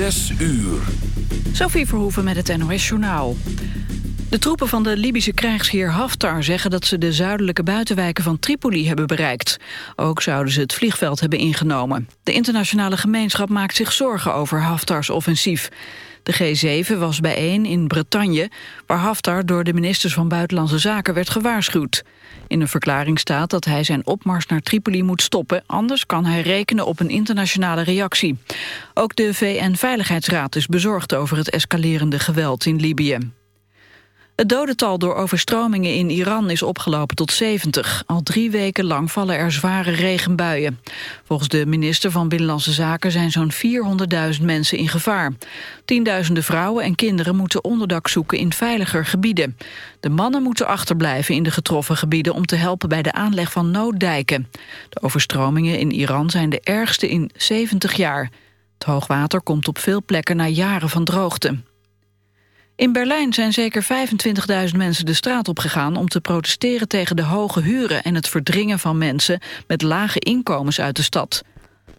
Zes uur. Sophie Verhoeven met het NOS-journaal. De troepen van de Libische krijgsheer Haftar zeggen dat ze de zuidelijke buitenwijken van Tripoli hebben bereikt. Ook zouden ze het vliegveld hebben ingenomen. De internationale gemeenschap maakt zich zorgen over Haftars offensief. De G7 was bijeen in Bretagne, waar Haftar door de ministers van Buitenlandse Zaken werd gewaarschuwd. In een verklaring staat dat hij zijn opmars naar Tripoli moet stoppen, anders kan hij rekenen op een internationale reactie. Ook de VN-veiligheidsraad is bezorgd over het escalerende geweld in Libië. Het dodental door overstromingen in Iran is opgelopen tot 70. Al drie weken lang vallen er zware regenbuien. Volgens de minister van Binnenlandse Zaken zijn zo'n 400.000 mensen in gevaar. Tienduizenden vrouwen en kinderen moeten onderdak zoeken in veiliger gebieden. De mannen moeten achterblijven in de getroffen gebieden om te helpen bij de aanleg van nooddijken. De overstromingen in Iran zijn de ergste in 70 jaar. Het hoogwater komt op veel plekken na jaren van droogte. In Berlijn zijn zeker 25.000 mensen de straat opgegaan om te protesteren tegen de hoge huren en het verdringen van mensen met lage inkomens uit de stad.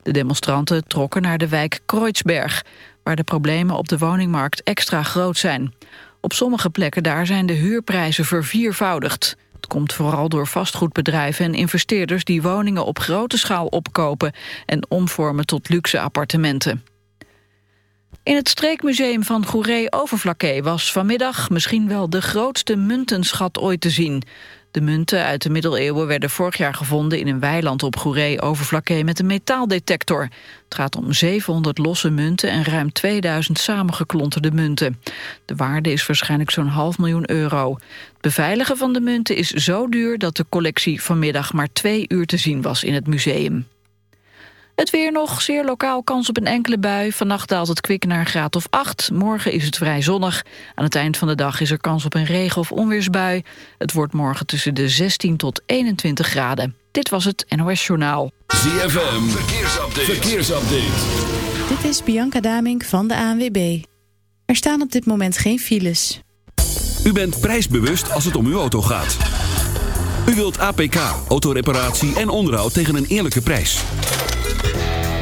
De demonstranten trokken naar de wijk Kreuzberg, waar de problemen op de woningmarkt extra groot zijn. Op sommige plekken daar zijn de huurprijzen verviervoudigd. Het komt vooral door vastgoedbedrijven en investeerders die woningen op grote schaal opkopen en omvormen tot luxe appartementen. In het streekmuseum van Goeree-Overflakkee was vanmiddag misschien wel de grootste muntenschat ooit te zien. De munten uit de middeleeuwen werden vorig jaar gevonden in een weiland op Goeree-Overflakkee met een metaaldetector. Het gaat om 700 losse munten en ruim 2000 samengeklonterde munten. De waarde is waarschijnlijk zo'n half miljoen euro. Het beveiligen van de munten is zo duur dat de collectie vanmiddag maar twee uur te zien was in het museum. Het weer nog, zeer lokaal kans op een enkele bui. Vannacht daalt het kwik naar een graad of 8. Morgen is het vrij zonnig. Aan het eind van de dag is er kans op een regen- of onweersbui. Het wordt morgen tussen de 16 tot 21 graden. Dit was het NOS Journaal. ZFM, verkeersupdate. verkeersupdate. Dit is Bianca Damink van de ANWB. Er staan op dit moment geen files. U bent prijsbewust als het om uw auto gaat. U wilt APK, autoreparatie en onderhoud tegen een eerlijke prijs.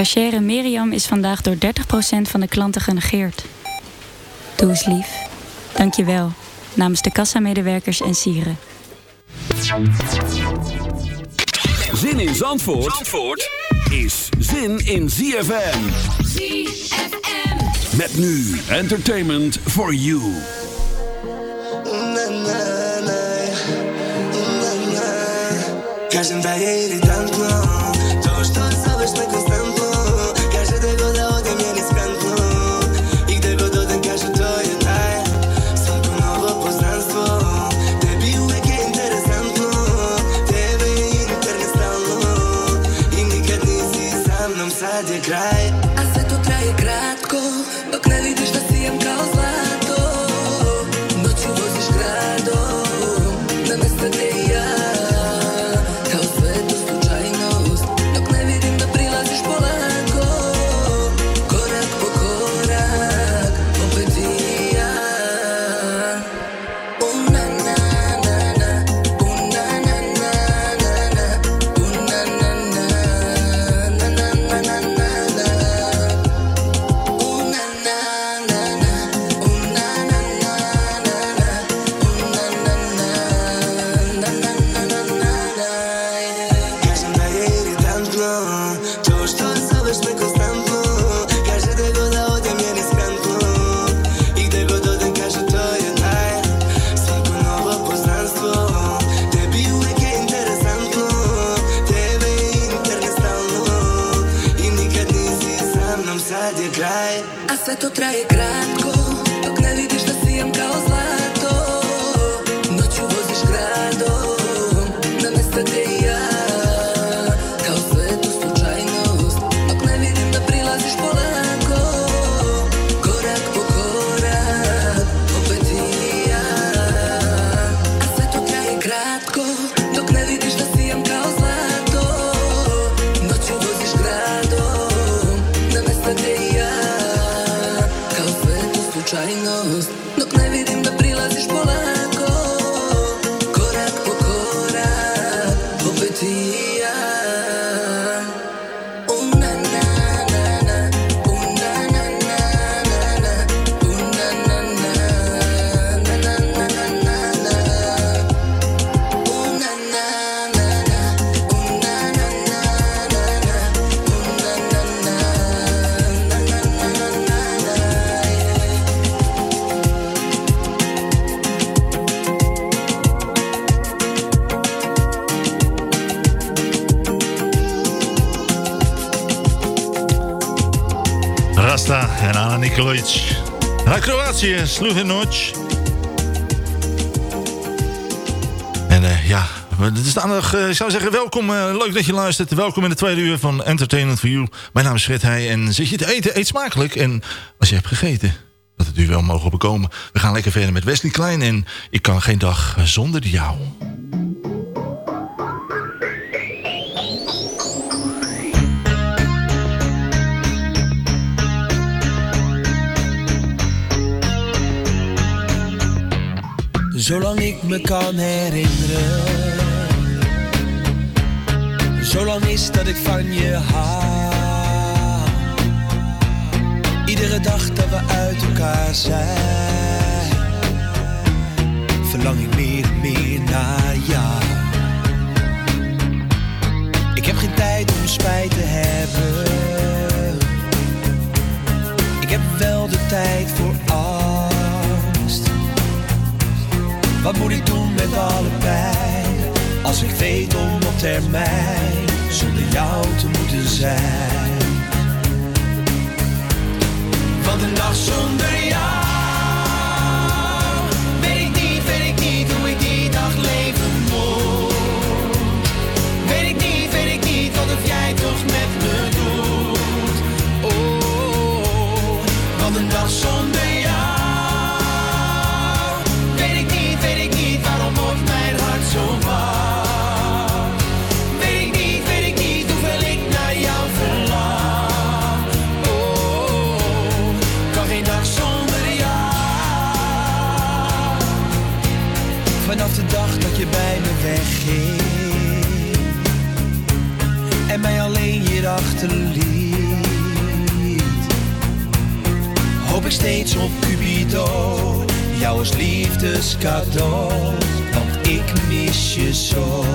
Cachere Miriam is vandaag door 30% van de klanten genegeerd. Doe eens lief. Dank je wel. Namens de kassamedewerkers en sieren. Zin in Zandvoort, Zandvoort is zin in ZFM. ZFM. Met nu entertainment for you. Tu traes gracia. Noć. En eh, ja, het is aandacht, eh, ik zou zeggen welkom, eh, leuk dat je luistert. Welkom in de tweede uur van Entertainment for You. Mijn naam is Fred Heij en zit je te eten, eet smakelijk. En als je hebt gegeten, dat het u wel mogen bekomen. We gaan lekker verder met Wesley Klein en ik kan geen dag zonder jou. Zolang ik me kan herinneren. Zolang is dat ik van je hou. Iedere dag dat we uit elkaar zijn. Verlang ik meer en meer naar jou. Ik heb geen tijd om spijt te hebben. Ik heb wel de tijd voor angst. Wat moet ik doen met alle pijn? Als ik weet om op termijn zonder jou te moeten zijn. Want een dag zonder jou weet ik niet, weet ik niet hoe ik die dag leven moet. Weet ik niet, weet ik niet wat of jij toch met me doet. Oh, want een dag zonder steeds op Cupido, jou als liefdescadeau, want ik mis je zo.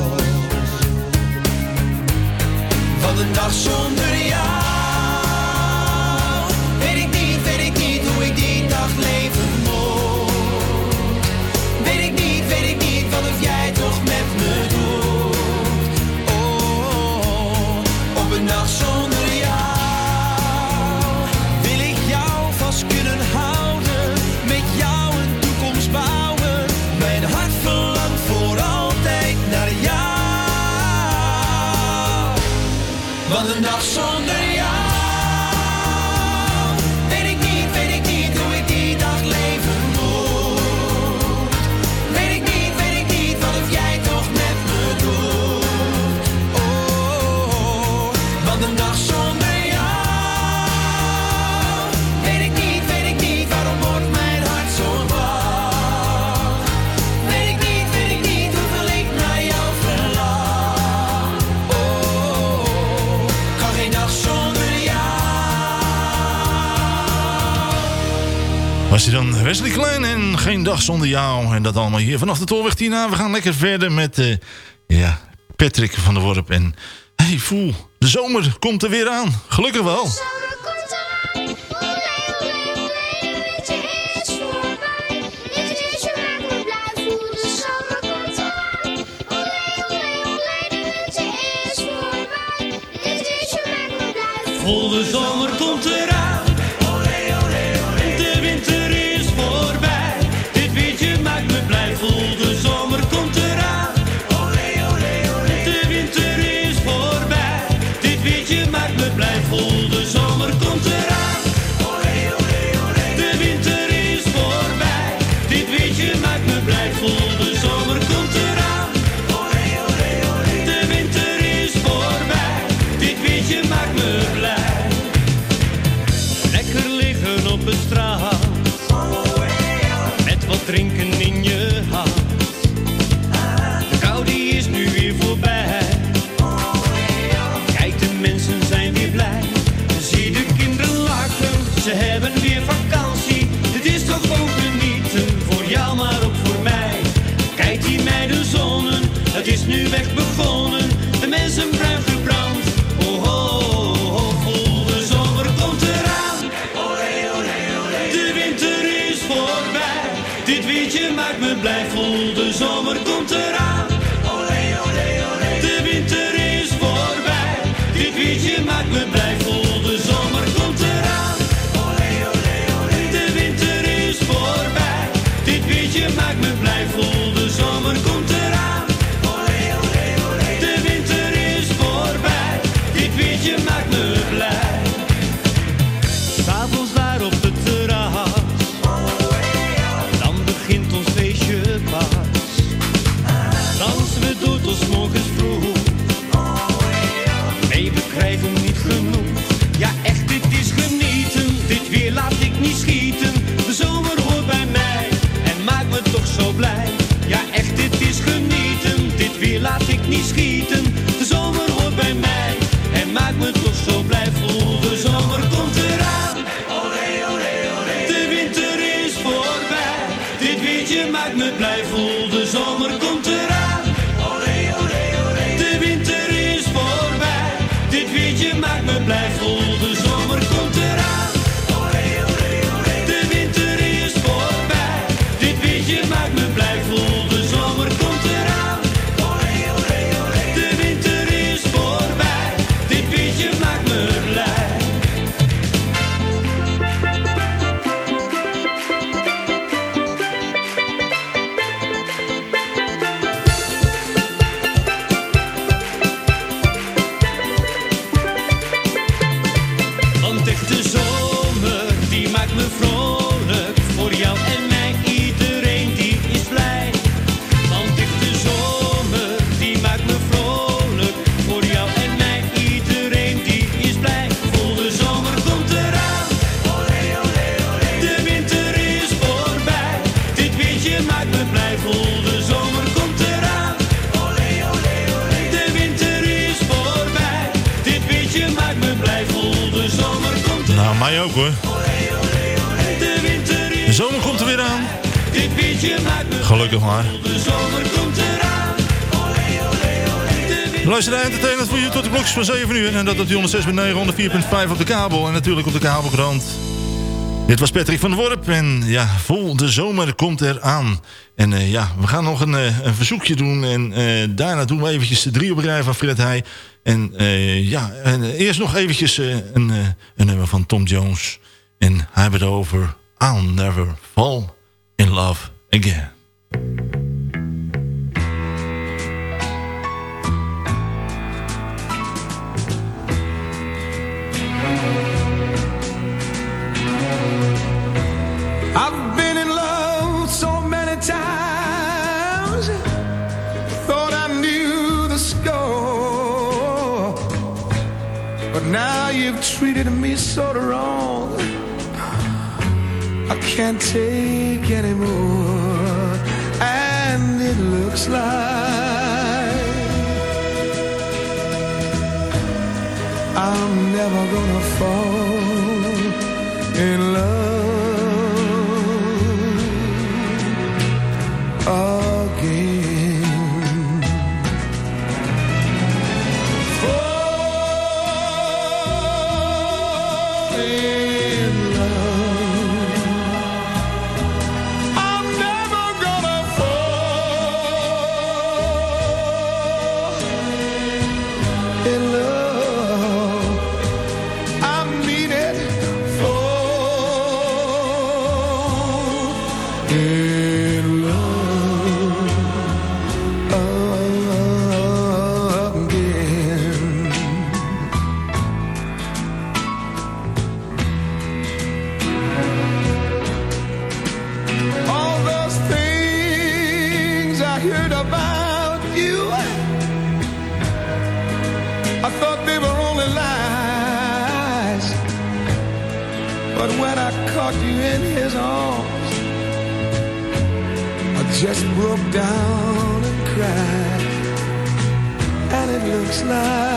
Wesley Klein en geen dag zonder jou. En dat allemaal hier vanaf de Tolweg Tina. We gaan lekker verder met eh, ja, Patrick van der Worp. En hey, voel, de zomer komt er weer aan. Gelukkig wel. Volle zomer komt eraan. van 7 uur. En dat is die 106.9, 104.5 op de kabel. En natuurlijk op de kabelkrant. Dit was Patrick van Worp. En ja, vol de zomer komt eraan. En eh, ja, we gaan nog een, eh, een verzoekje doen. En eh, daarna doen we eventjes de rij van Fred Heij. En ja, en, eerst nog eventjes een, een nummer van Tom Jones. En hij het over I'll Never Fall In Love Again. you've treated me so wrong. I can't take anymore. And it looks like I'm never gonna fall in love. broke down and cried, and it looks like.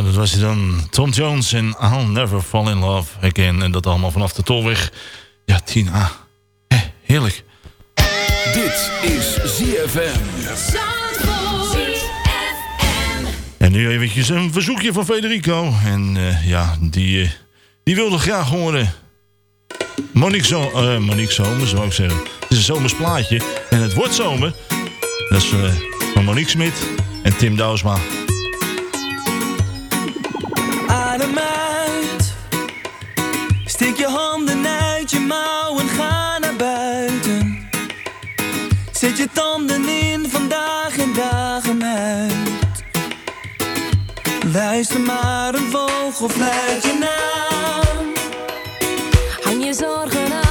Dat was hij dan. Tom Jones en I'll Never Fall In Love Again. En dat allemaal vanaf de Tolweg. Ja, Tina. He, heerlijk. Dit is ZFM. En nu eventjes een verzoekje van Federico. En eh, ja, die, eh, die wilde graag horen. Monique, zo eh, Monique Zomer, zou ik zeggen. Het is een zomers plaatje. En het wordt zomer. Dat is van Monique Smit en Tim Douwsma. je tanden in vandaag en dagen uit. Luister maar, een vogel fluit je naam. Hang je zorgen aan.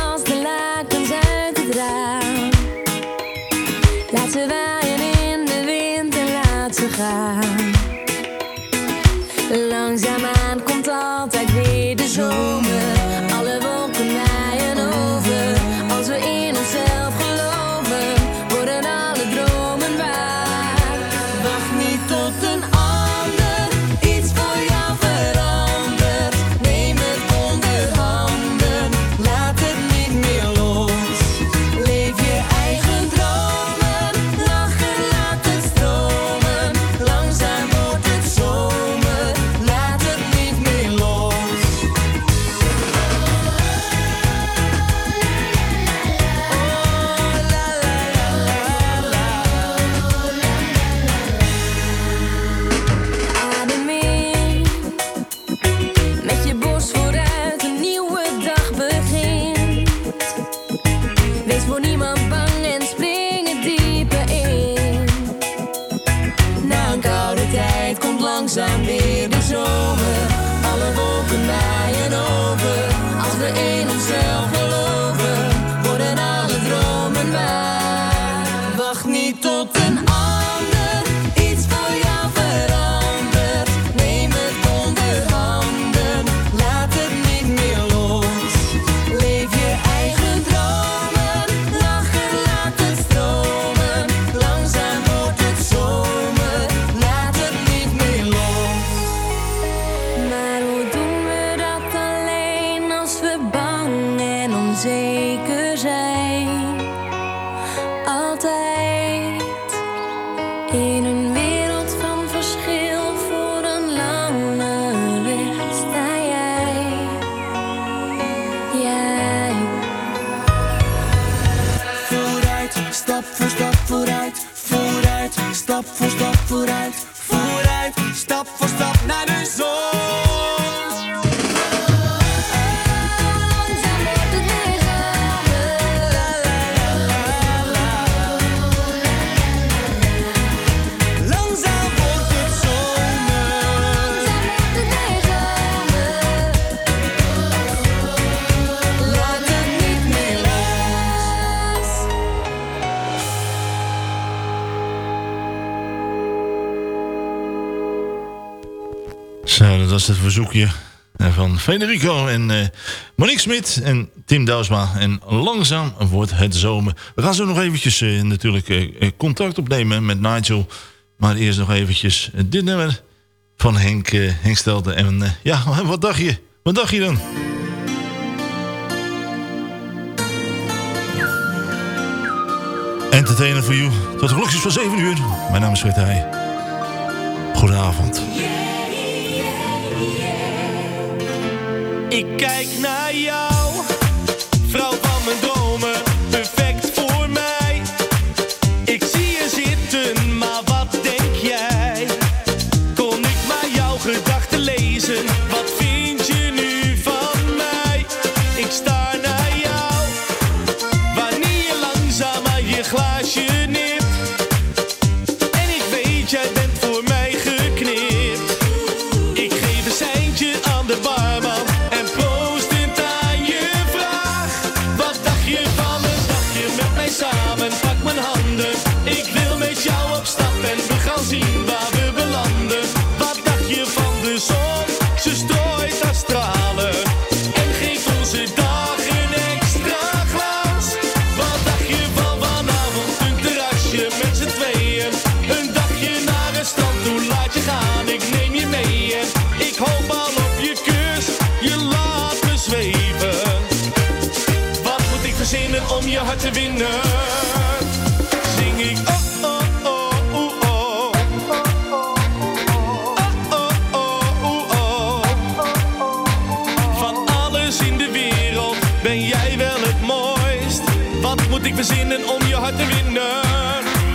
Verzoekje eh, van Federico en eh, Monique Smit en Tim Douwsma. En langzaam wordt het zomer. We gaan zo nog eventjes eh, natuurlijk contact opnemen met Nigel. Maar eerst nog eventjes dit nummer van Henk, Henk Stelten. En ja, wat dacht je? Wat dacht je dan? Entertainer voor you. Tot de klokjes van 7 uur. Mijn naam is Fred Heij. Goedenavond. Ik kijk naar jou, vrouw van mijn dromen,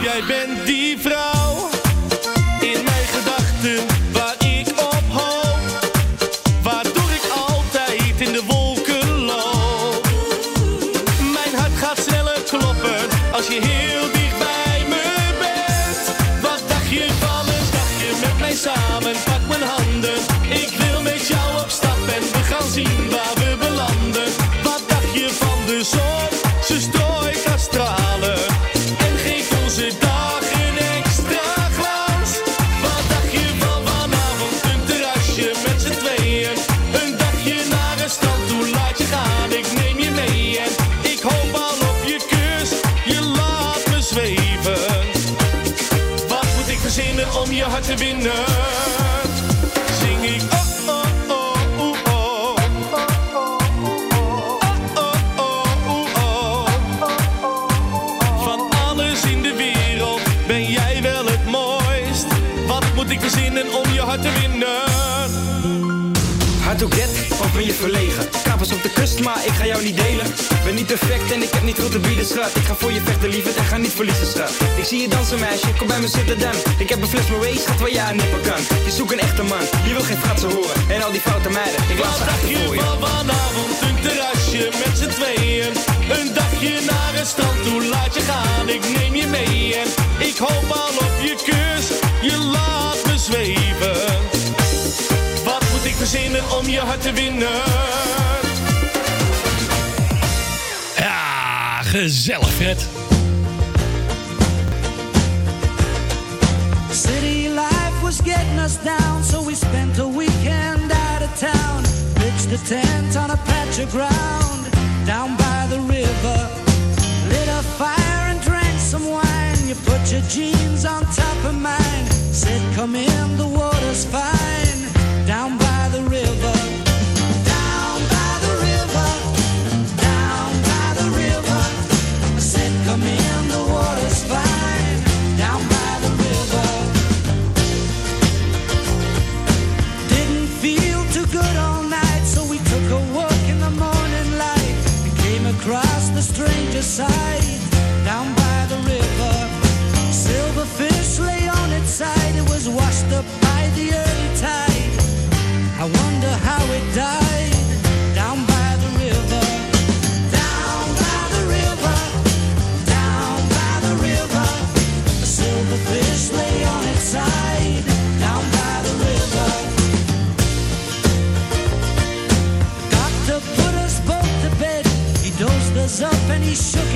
Jij bent die vrouw verlegen? Kapers op de kust, maar ik ga jou niet delen. Ben niet perfect en ik heb niet veel te bieden, schat. Ik ga voor je vechten, lieverd, en ga niet verliezen, schat. Ik zie je dansen, meisje, kom bij me zitten dan. Ik heb een fles Moët, schat, waar jij aan nippen kan. Je zoekt een echte man, je wil geen fratsen horen. En al die foute meiden, ik laat ze achter je voor je. van vanavond een terrasje met z'n tweeën? Een dagje naar het strand toe, laat je gaan, ik neem je mee en ik hoop al op je kus, je laat me zweven. Ik verzinnen om je hart te winnen? Ja, gezellig, Fred. City life was getting us down, so we spent a weekend out of town. Pitched a tent on a patch of ground down by the river. Lit a fire and drank some wine. You put your jeans on top of mine. Said, Come in, the water's fine.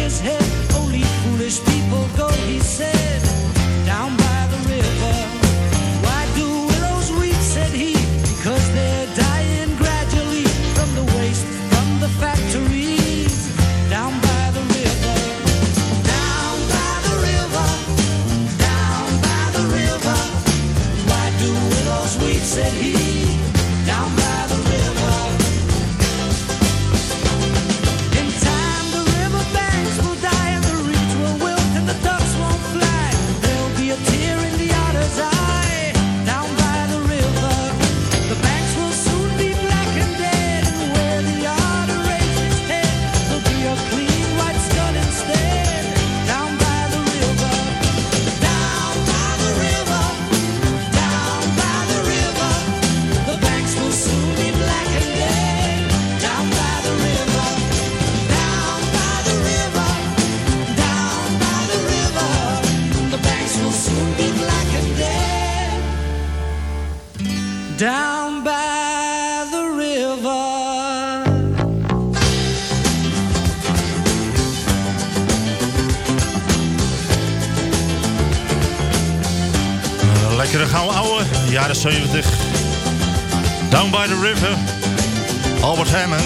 His head. Only foolish people go, he said, 70. Down by the River. Albert Hammond.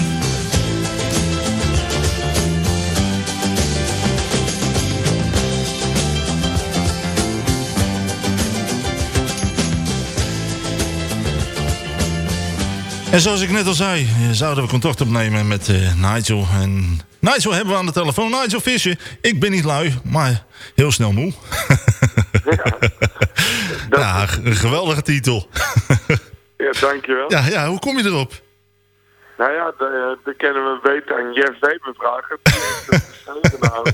En zoals ik net al zei, eh, zouden we contact opnemen met eh, Nigel. En Nigel hebben we aan de telefoon. Nigel Visser, ik ben niet lui, maar heel snel moe. een geweldige titel. Ja, dankjewel. Ja, ja, hoe kom je erop? Nou ja, dat kunnen we beter aan Jeff Weber vragen. Nou.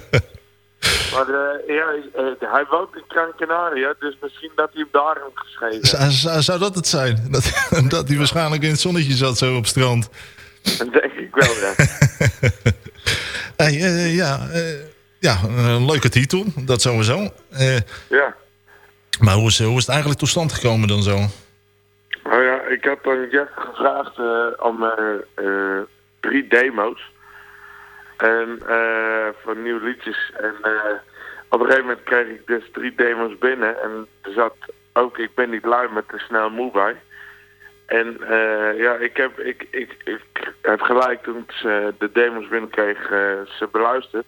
Maar eh, ja, eh, hij woont in Gran Canaria, dus misschien dat hij hem daar heeft geschreven. Zou, zou, zou dat het zijn? Dat, dat hij waarschijnlijk in het zonnetje zat zo op het strand. Dat denk ik wel, ja. Hey, eh, ja, eh, ja, een leuke titel, dat sowieso. Eh, Ja. Maar hoe is, hoe is het eigenlijk tot stand gekomen dan zo? Nou ja, ik had aan Jeff gevraagd eh, om eh, eh, drie demo's. En eh voor nieuwe liedjes. En op een gegeven moment kreeg ik dus drie demo's binnen. En er zat ook Ik ben niet lui met te snel moe bij. En ja, ik heb, ik, ik, ik heb gelijk toen ik ze de demos binnenkreeg eh, ze beluisterd.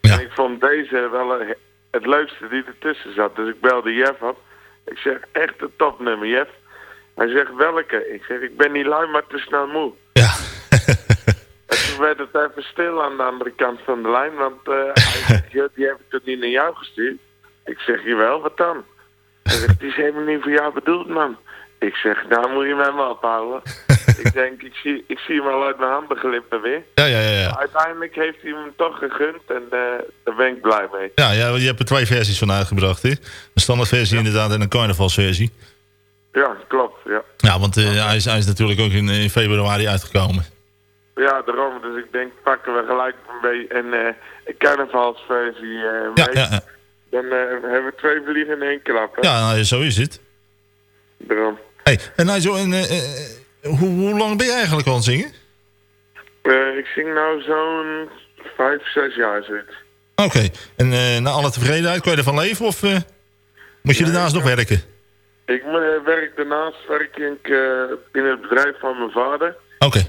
En ik vond deze wel eh, het leukste die ertussen zat. Dus ik belde Jeff op. Ik zeg, echt een topnummer, Jeff. Hij zegt, welke? Ik zeg, ik ben niet lui, maar te snel moe. Ja. en toen werd het even stil aan de andere kant van de lijn, want eh, hij zegt, "Ja, die heb ik toch niet naar jou gestuurd? Ik zeg, jawel, wat dan? Hij zegt, die is helemaal niet voor jou bedoeld, man. Ik zeg, nou moet je met me ophouden. ik denk, ik zie, ik zie hem al uit mijn handen glippen weer. Ja, ja, ja. ja. Maar Uiteindelijk heeft hij hem toch gegund en eh, daar ben ik blij mee. Ja, ja, je hebt er twee versies van uitgebracht, hè? Een standaardversie inderdaad en een carnavalsversie. Ja, klopt, ja. Ja, want eh, hij, is, hij is natuurlijk ook in, in februari uitgekomen. Ja, daarom. Dus ik denk, pakken we gelijk een beetje een, eh, een carnavalsversie Ja, mee. ja. Dan hebben we twee vliegen in één klap. Hè? Ja, nou, zo is het. Daarom. Hey, en Nigel, en, eh, hoe, hoe lang ben je eigenlijk al aan het zingen? Eh, ik zing nou zo'n vijf, zes jaar zoiets. Oké, en eh na alle tevredenheid, kun je ervan leven of eh, moet je ernaast nog werken? Ik werk daarnaast werk ik in het bedrijf van mijn vader. Oké.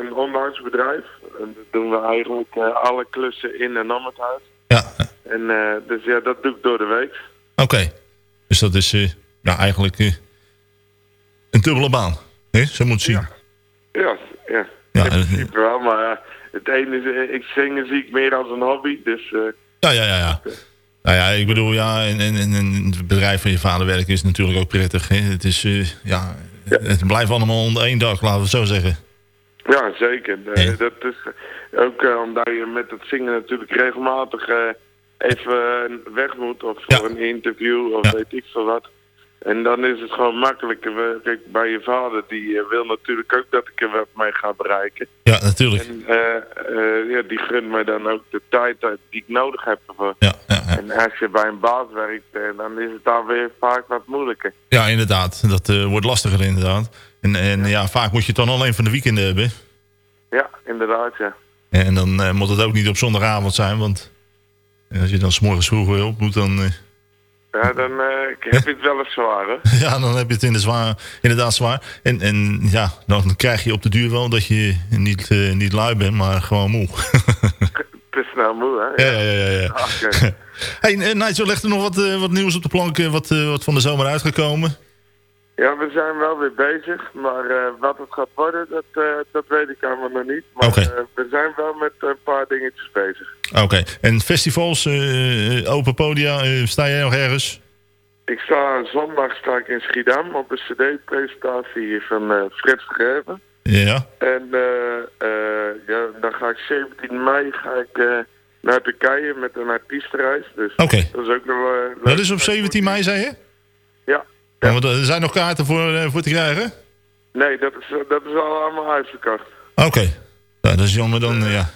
Een onlangs bedrijf. En dat doen we eigenlijk alle klussen in en om het huis. Ja. En dus ja, dat doe ik door de week. Oké, dus dat is ja, eigenlijk een dubbele baan, hè? zo moet zien. Ja, ja. Ja, in eh, principe wel, maar eh, het ene is, eh, ik zingen zie ik meer als een hobby. Dus eh, Ja, ja, ja. ja. Nou ja, ik bedoel, ja, in, in, in in het bedrijf van je vader werken is natuurlijk ook prettig. Hè? Het is, ja, het blijft allemaal onder één dak, laten we het zo zeggen. Ja, zeker. Dat is ook omdat je met het zingen natuurlijk regelmatig even weg moet. Of voor een interview of weet ik veel wat. En dan is het gewoon makkelijker. Kijk, bij je vader, die eh, wil natuurlijk ook dat ik er wat mee ga bereiken. Ja, natuurlijk. En eh, eh, ja, die gunt mij dan ook de tijd die ik nodig heb ervoor. En als je bij een baas werkt, dan is het dan weer vaak wat moeilijker. Ja, inderdaad. Dat wordt lastiger inderdaad. En, en ja. vaak moet je het dan alleen van de weekenden hebben. Ja, inderdaad, ja. En dan moet het ook niet op zondagavond zijn, want als je dan s'morgens vroeg weer op moet, dan, Ja, dan eh, heb je het wel eens zwaar, hè? ja, dan heb je het in de zwaar, inderdaad zwaar. En, en ja, dan krijg je op de duur wel dat je niet, eh, niet lui bent, maar gewoon moe. Het is nou moe, hè? Ja, ja, ja. ja. Hey, eh, Nigel, legt er nog wat, eh, wat nieuws op de plank, wat, wat van de zomer uitgekomen? Ja, we zijn wel weer bezig, maar eh, wat het gaat worden, dat, eh, dat weet ik allemaal nog niet. Maar eh, we zijn wel met een paar dingetjes bezig. Oké, en festivals, open podia, sta jij nog ergens? Ik sta zondag sta ik in Schiedam op een cd-presentatie van Frits Gerben. Ja. En ja, dan ga ik 17 mei ga ik, naar Turkije met een artiestenreis. Dus Oké. dat is ook nog wel. Dat is op 17 mei, zei je? Ja. Ja, want er zijn nog kaarten voor, eh, voor te krijgen? Nee, dat is, dat is al allemaal uitverkocht. Oké. Nou, dat is jammer dan, eh, ja.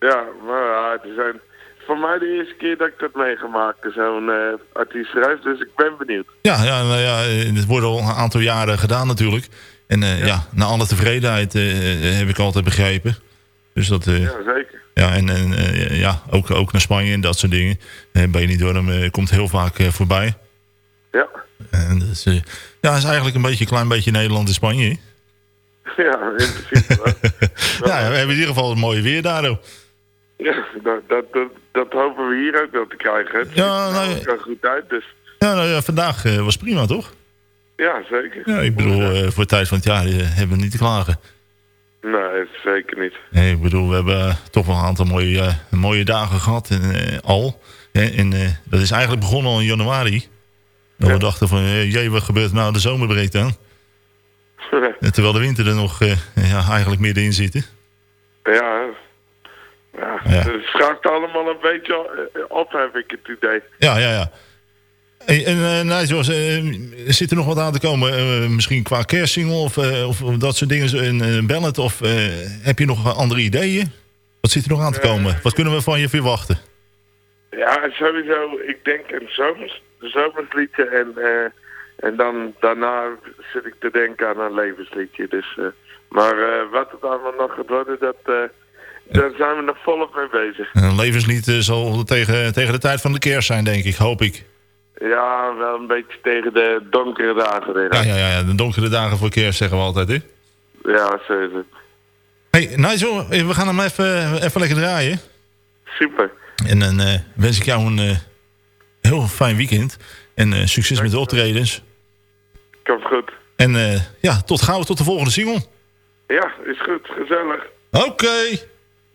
Ja, maar ja, het zijn voor mij de eerste keer dat ik dat meegemaakt heb, zo'n eh artiestenreis. Dus ik ben benieuwd. Ja, ja, nou ja, eh, het wordt al een aantal jaren gedaan natuurlijk. En eh, ja. naar alle tevredenheid eh, heb ik altijd begrepen. Dus dat... eh, Ja, zeker. ja, en, en eh, ja, ook, ook naar Spanje en dat soort dingen. Uh, Benidorm eh, komt heel vaak eh, voorbij. Ja. En eh, ja, is eigenlijk een beetje een klein beetje Nederland en Spanje. Ja, in principe ja, we hebben in ieder geval het mooie weer daardoor. Ja, dat, dat, dat, dat hopen we hier ook wel te krijgen. Het Ja, ziet er nou, wel goed uit, dus Ja, nou ja, vandaag eh, was prima, toch? ja, zeker. Ja, ik bedoel, eh, voor de tijd van het jaar hebben we niet te klagen. Nee, zeker niet. Nee, ik bedoel, we hebben toch wel een aantal mooie, mooie dagen gehad. En, al. En dat is eigenlijk begonnen al in januari. Dat we dachten van, eh, jee, wat gebeurt nou? De zomer breekt aan. En terwijl de winter er nog eh, ja, eigenlijk middenin zit. hè. Ja, ja, Ja. het schakt allemaal een beetje eh, op, heb ik het idee. Ja, ja, ja. En, en Nigel, eh, zit er nog wat aan te komen? Misschien qua kerstsingle of, of dat soort dingen, een uh, ballad? Of heb je nog andere ideeën? Wat zit er nog aan te komen? Wat kunnen we van je verwachten? Ja, sowieso. Ik denk een zomers, zomersliedje en, eh, en dan daarna zit ik te denken aan een levensliedje. Dus, eh, maar eh, wat het allemaal nog gaat worden, dat, daar zijn we nog volop mee bezig. Een levenslied zal tegen, tegen de tijd van de kerst zijn, denk ik. Hoop ik. Ja, wel een beetje tegen de donkere dagen. Ja, ja, ja, ja. De donkere dagen voor kerst zeggen we altijd, hè? Ja, zo is het. Hey, Nigel, we gaan hem even, even lekker draaien. Super. En dan wens ik jou een heel fijn weekend. En eh, succes met de optredens. Komt goed. En eh, ja, tot gauw, tot de volgende single. Ja, is goed. Gezellig. Oké.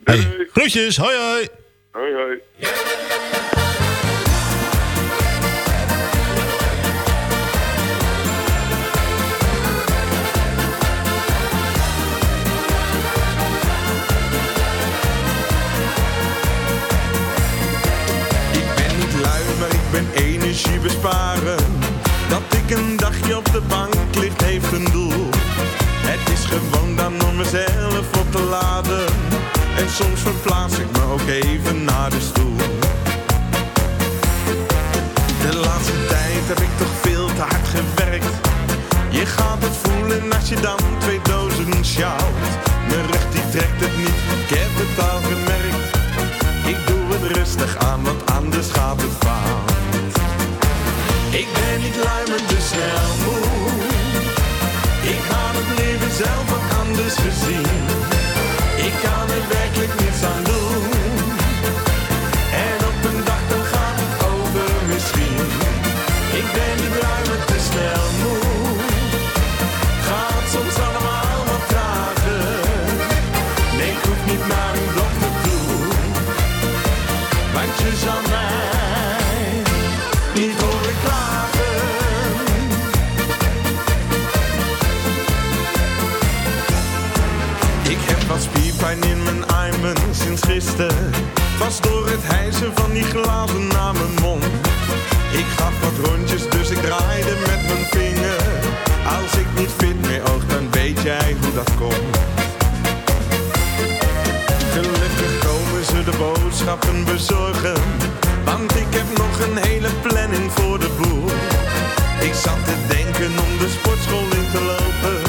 Hey, groetjes, hoi hoi. Hoi, hoi. Besparen. Dat ik een dagje op de bank ligt heeft een doel. Het is gewoon dan om mezelf op te laden. En soms verplaats ik me ook even naar de stoel. De laatste tijd heb ik toch veel te hard gewerkt. Je gaat het voelen als je dan twee dozen sjouwt. Mijn rug die trekt het niet, ik heb het al gemerkt. Ik doe het rustig aan, want anders gaat het fout. Ik ben niet lui, maar te snel moe. Ik had het leven zelf wat anders gezien. Ik kan er werkelijk niets aan. Het was door het hijsen van die glazen naar mijn mond. Ik gaf wat rondjes, dus ik draaide met mijn vinger. Als ik niet fit meer oog, dan weet jij hoe dat komt. Gelukkig komen ze de boodschappen bezorgen. Want ik heb nog een hele planning voor de boer. Ik zat te denken om de sportschool in te lopen.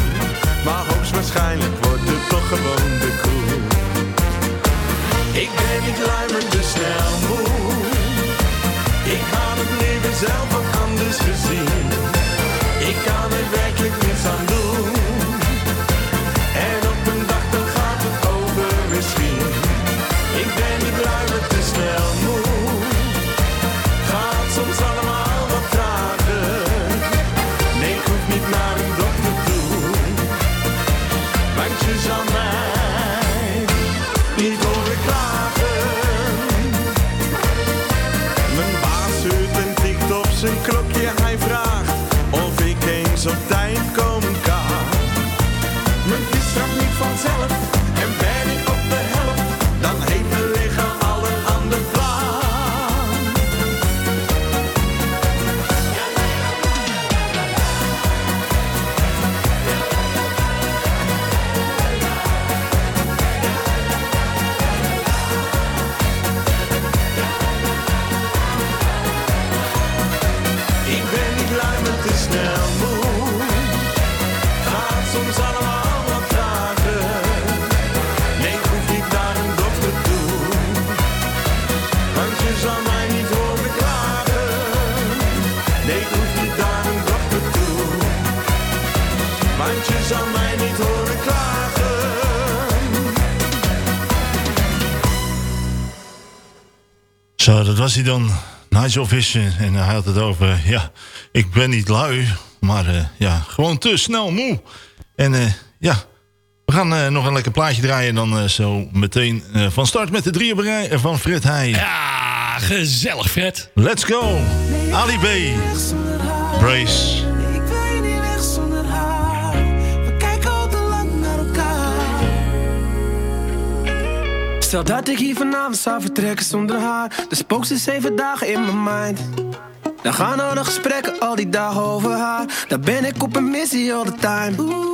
Maar hoogstwaarschijnlijk wordt het toch gewoon de koel. Ik ben niet luimend, snel moe. Ik ga het leven zelf ook anders gezien. was hij dan, Nigel Vissen, eh, En hij had het over, eh, ja, ik ben niet lui, maar eh, ja, gewoon te snel moe. En ja, we gaan nog een lekker plaatje draaien. Dan zo meteen van start met de drieën van Fred Heij. Ja, gezellig Fred. Let's go. Ali B. Brace. Stel dat ik hier vanavond zou vertrekken zonder haar. De spook ze zeven dagen in mijn mind. Dan gaan al de gesprekken al die dagen over haar. Daar ben ik op een missie all the time.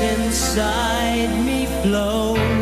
inside me flows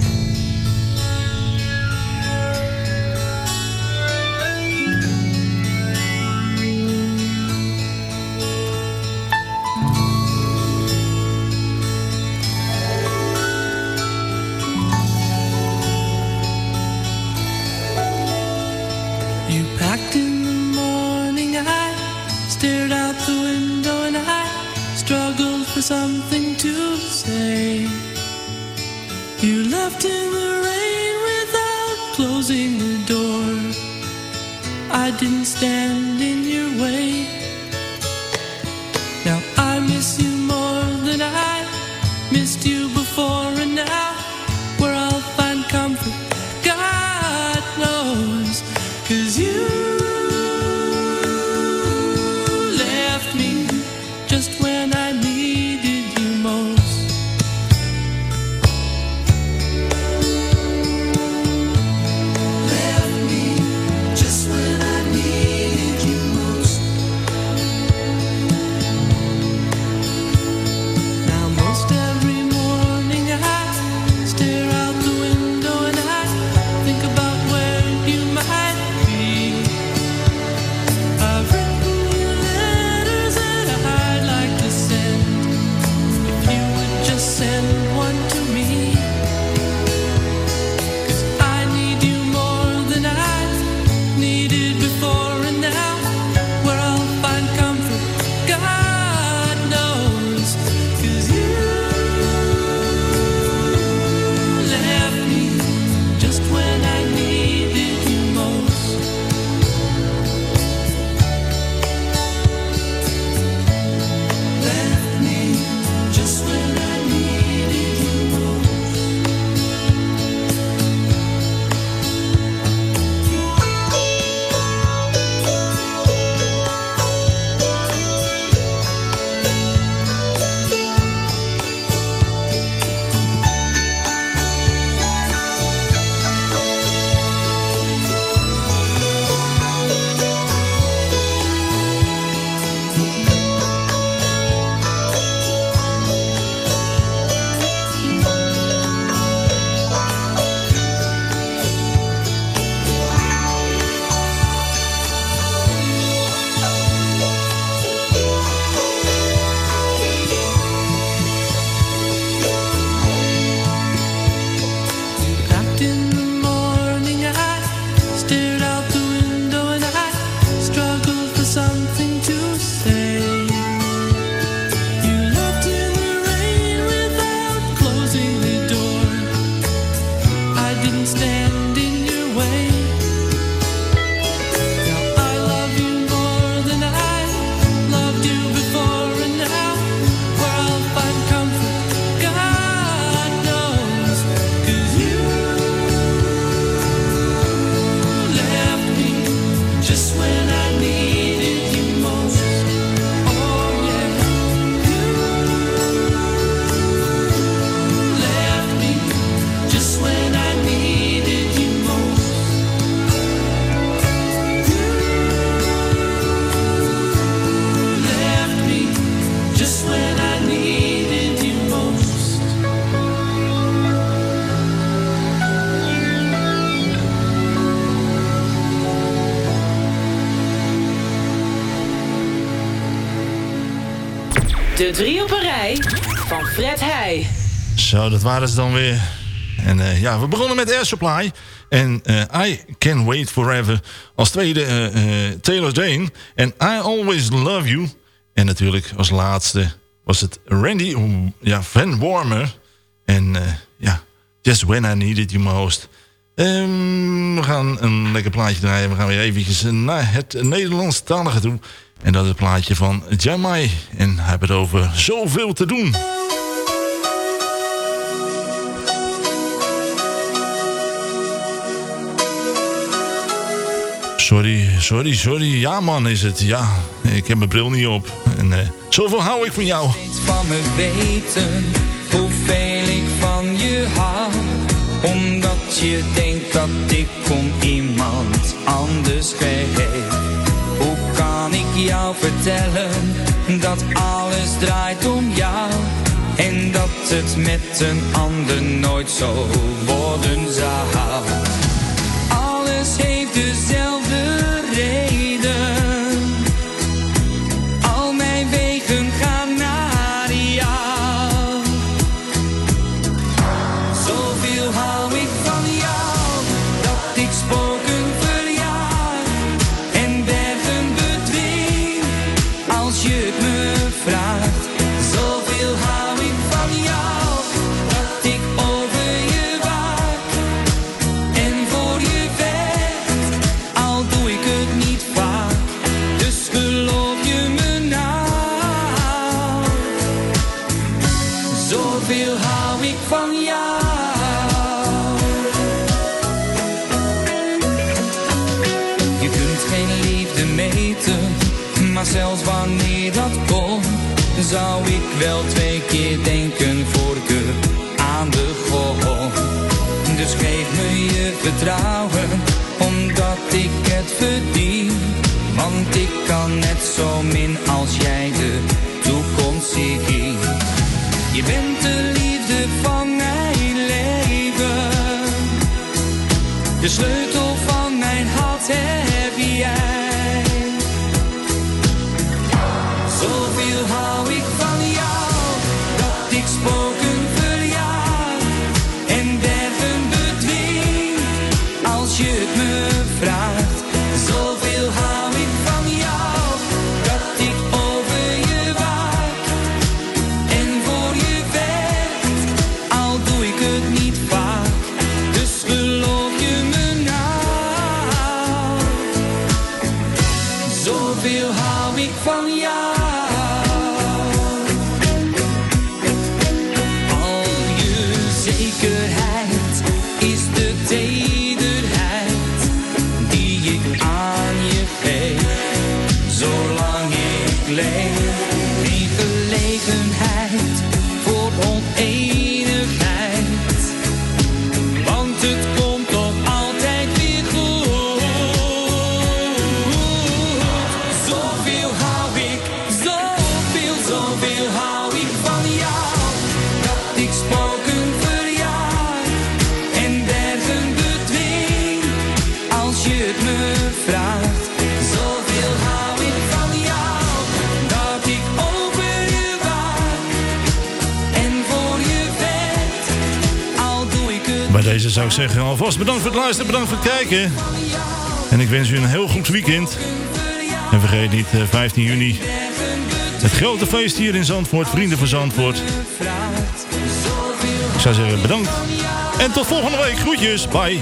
Drie op een rij van Fred Heij. Zo, dat waren ze dan weer. En eh, ja, we begonnen met Air Supply. En eh, I Can Wait Forever. Als tweede eh, Taylor Dane. En I Always Love You. En natuurlijk als laatste was het Randy ja, Van Warmer. En ja, Just When I Needed You Most. Ehm, we gaan een lekker plaatje draaien. We gaan weer eventjes naar het Nederlandstalige toe. En dat is het plaatje van Jamai. En hij heeft het over zoveel te doen. Sorry, sorry, sorry. Ja man is het. Ja, ik heb mijn bril niet op. En eh, zoveel hou ik van jou. van me weten hoeveel ik van je hou. Omdat je denkt dat ik om iemand anders geef. Jou vertellen dat alles draait om jou? En dat het met een ander nooit zo worden zou. Zou ik wel twee keer denken voor ik aan begon. Dus geef me je vertrouwen, omdat ik het verdien. Want ik kan net zo min als jij de toekomst zien. Je zou ik zeggen, alvast bedankt voor het luisteren, bedankt voor het kijken. En ik wens u een heel goed weekend. En vergeet niet, eh, 15 juni, het grote feest hier in Zandvoort, Vrienden van Zandvoort. Ik zou zeggen, bedankt. En tot volgende week, groetjes, bye.